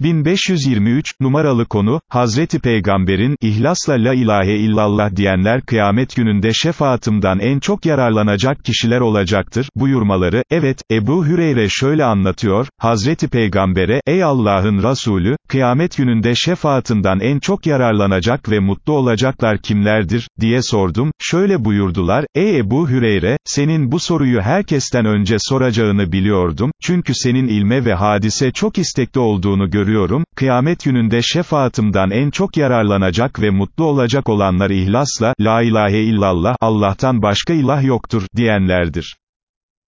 1523, numaralı konu, Hazreti Peygamber'in, ihlasla la ilahe illallah diyenler kıyamet gününde şefaatımdan en çok yararlanacak kişiler olacaktır, buyurmaları, evet, Ebu Hüreyre şöyle anlatıyor, Hazreti Peygamber'e, ey Allah'ın Resulü, kıyamet gününde şefaatından en çok yararlanacak ve mutlu olacaklar kimlerdir, diye sordum, şöyle buyurdular, ey Ebu Hüreyre, senin bu soruyu herkesten önce soracağını biliyordum, çünkü senin ilme ve hadise çok istekli olduğunu görüyorum, görüyorum, kıyamet gününde şefaatımdan en çok yararlanacak ve mutlu olacak olanlar ihlasla, la ilahe illallah, Allah'tan başka ilah yoktur, diyenlerdir.